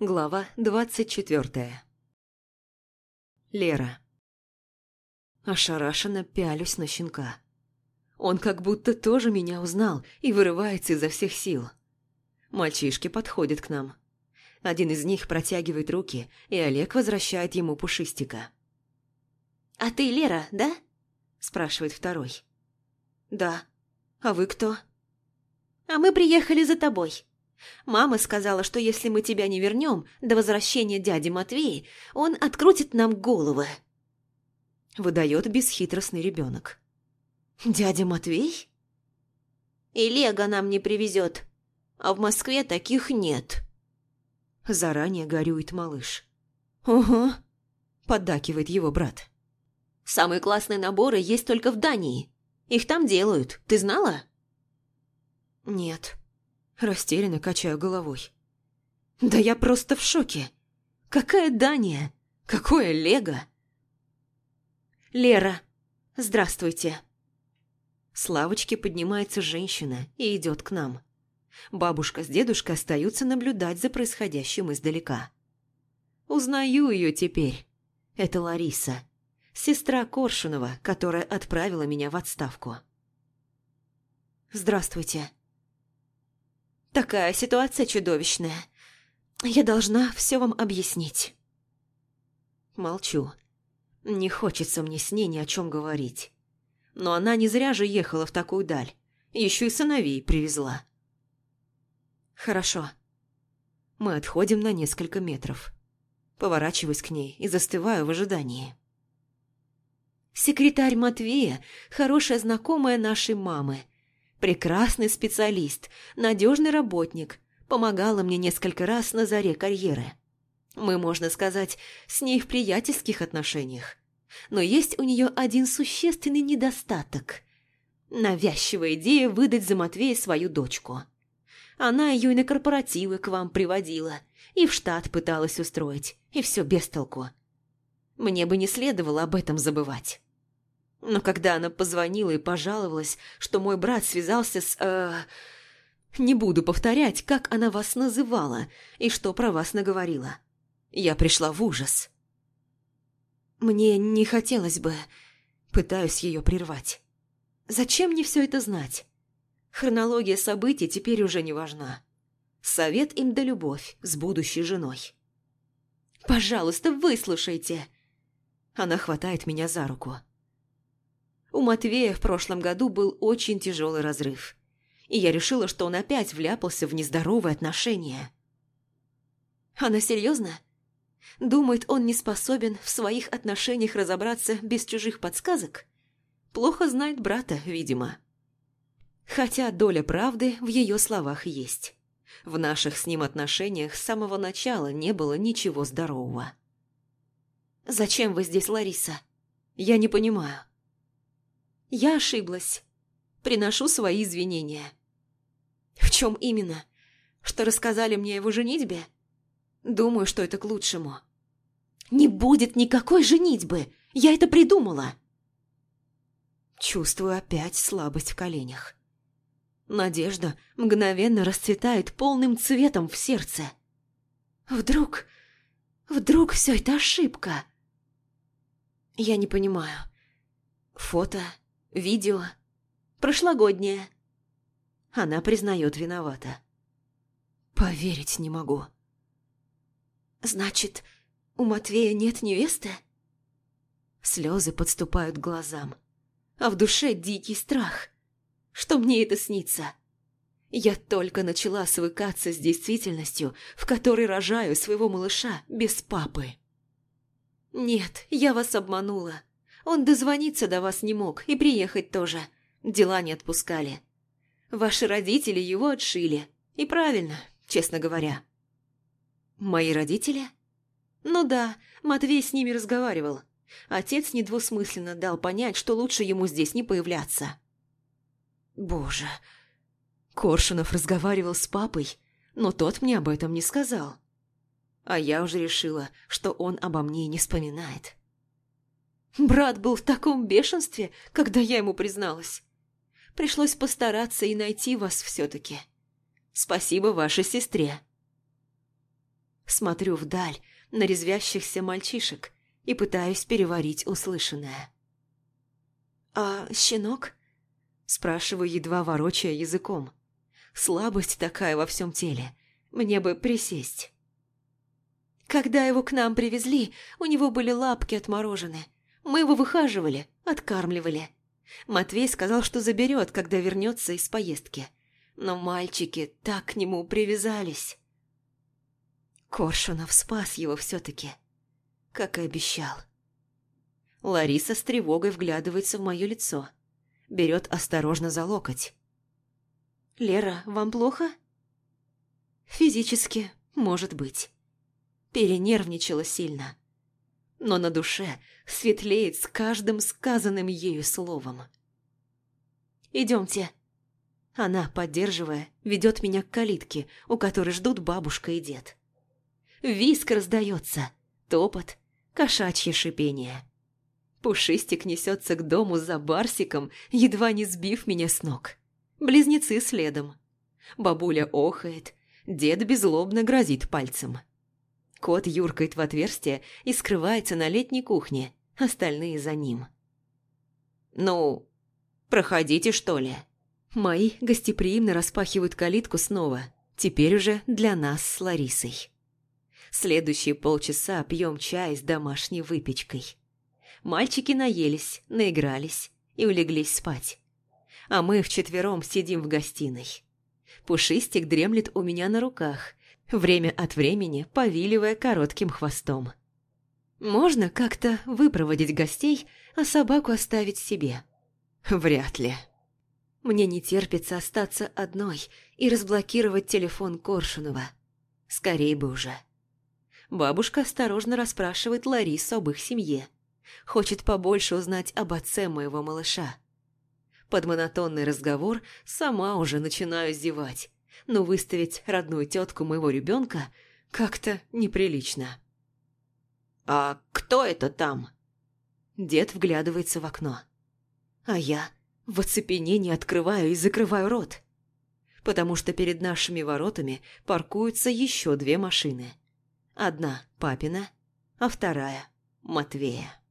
Глава двадцать четвертая. Лера. Ошарашенно пялюсь на щенка. Он как будто тоже меня узнал и вырывается изо всех сил. Мальчишки подходят к нам. Один из них протягивает руки, и Олег возвращает ему пушистика. «А ты Лера, да?» – спрашивает второй. «Да. А вы кто?» «А мы приехали за тобой. Мама сказала, что если мы тебя не вернем до возвращения дяди Матвея, он открутит нам головы. Выдает бесхитростный ребенок. Дядя Матвей? И Лего нам не привезет. А в Москве таких нет. Заранее горюет малыш. Угу, поддакивает его брат. Самые классные наборы есть только в Дании. Их там делают, ты знала? Нет. Растерянно качаю головой. Да я просто в шоке. Какая Дания? Какое Лего? Лера, здравствуйте. С лавочки поднимается женщина и идет к нам. Бабушка с дедушкой остаются наблюдать за происходящим издалека. Узнаю ее теперь. Это Лариса, сестра Коршунова, которая отправила меня в отставку. «Здравствуйте», Такая ситуация чудовищная. Я должна все вам объяснить. Молчу. Не хочется мне с ней ни о чем говорить. Но она не зря же ехала в такую даль. Еще и сыновей привезла. Хорошо. Мы отходим на несколько метров. Поворачиваюсь к ней и застываю в ожидании. Секретарь Матвея – хорошая знакомая нашей мамы – Прекрасный специалист, надежный работник. Помогала мне несколько раз на заре карьеры. Мы, можно сказать, с ней в приятельских отношениях. Но есть у нее один существенный недостаток. Навязчивая идея выдать за Матвея свою дочку. Она ее и на корпоративы к вам приводила, и в штат пыталась устроить, и все без толку. Мне бы не следовало об этом забывать. Но когда она позвонила и пожаловалась, что мой брат связался с... Э, не буду повторять, как она вас называла и что про вас наговорила. Я пришла в ужас. Мне не хотелось бы... Пытаюсь ее прервать. Зачем мне все это знать? Хронология событий теперь уже не важна. Совет им да любовь с будущей женой. «Пожалуйста, выслушайте!» Она хватает меня за руку. У Матвея в прошлом году был очень тяжелый разрыв. И я решила, что он опять вляпался в нездоровые отношения. Она серьезно? Думает, он не способен в своих отношениях разобраться без чужих подсказок? Плохо знает брата, видимо. Хотя доля правды в ее словах есть. В наших с ним отношениях с самого начала не было ничего здорового. «Зачем вы здесь, Лариса? Я не понимаю». Я ошиблась. Приношу свои извинения. В чем именно? Что рассказали мне о его женитьбе? Думаю, что это к лучшему. Не будет никакой женитьбы. Я это придумала. Чувствую опять слабость в коленях. Надежда мгновенно расцветает полным цветом в сердце. Вдруг... Вдруг все это ошибка? Я не понимаю. Фото Видео. Прошлогоднее. Она признает виновата. Поверить не могу. Значит, у Матвея нет невесты? Слезы подступают к глазам. А в душе дикий страх. Что мне это снится? Я только начала свыкаться с действительностью, в которой рожаю своего малыша без папы. Нет, я вас обманула. Он дозвониться до вас не мог и приехать тоже. Дела не отпускали. Ваши родители его отшили. И правильно, честно говоря. Мои родители? Ну да, Матвей с ними разговаривал. Отец недвусмысленно дал понять, что лучше ему здесь не появляться. Боже, Коршунов разговаривал с папой, но тот мне об этом не сказал. А я уже решила, что он обо мне не вспоминает. Брат был в таком бешенстве, когда я ему призналась. Пришлось постараться и найти вас все-таки. Спасибо вашей сестре. Смотрю вдаль на резвящихся мальчишек и пытаюсь переварить услышанное. «А щенок?» Спрашиваю, едва ворочая языком. Слабость такая во всем теле. Мне бы присесть. Когда его к нам привезли, у него были лапки отморожены. Мы его выхаживали, откармливали. Матвей сказал, что заберет, когда вернется из поездки. Но мальчики так к нему привязались. Коршунов спас его все-таки, как и обещал. Лариса с тревогой вглядывается в мое лицо. Берет осторожно за локоть. «Лера, вам плохо?» «Физически, может быть». Перенервничала сильно. Но на душе светлеет с каждым сказанным ею словом. «Идемте». Она, поддерживая, ведет меня к калитке, у которой ждут бабушка и дед. Виск раздается, топот, кошачье шипение. Пушистик несется к дому за Барсиком, едва не сбив меня с ног. Близнецы следом. Бабуля охает, дед безлобно грозит пальцем. Кот юркает в отверстие и скрывается на летней кухне, остальные за ним. «Ну, проходите, что ли?» Мои гостеприимно распахивают калитку снова, теперь уже для нас с Ларисой. Следующие полчаса пьем чай с домашней выпечкой. Мальчики наелись, наигрались и улеглись спать. А мы вчетвером сидим в гостиной. Пушистик дремлет у меня на руках, время от времени повиливая коротким хвостом. Можно как-то выпроводить гостей, а собаку оставить себе? Вряд ли. Мне не терпится остаться одной и разблокировать телефон Коршунова. Скорей бы уже. Бабушка осторожно расспрашивает Ларису об их семье. Хочет побольше узнать об отце моего малыша. Под монотонный разговор сама уже начинаю зевать, но выставить родную тетку моего ребенка как-то неприлично. «А кто это там?» Дед вглядывается в окно. А я в оцепенении открываю и закрываю рот, потому что перед нашими воротами паркуются еще две машины. Одна папина, а вторая Матвея.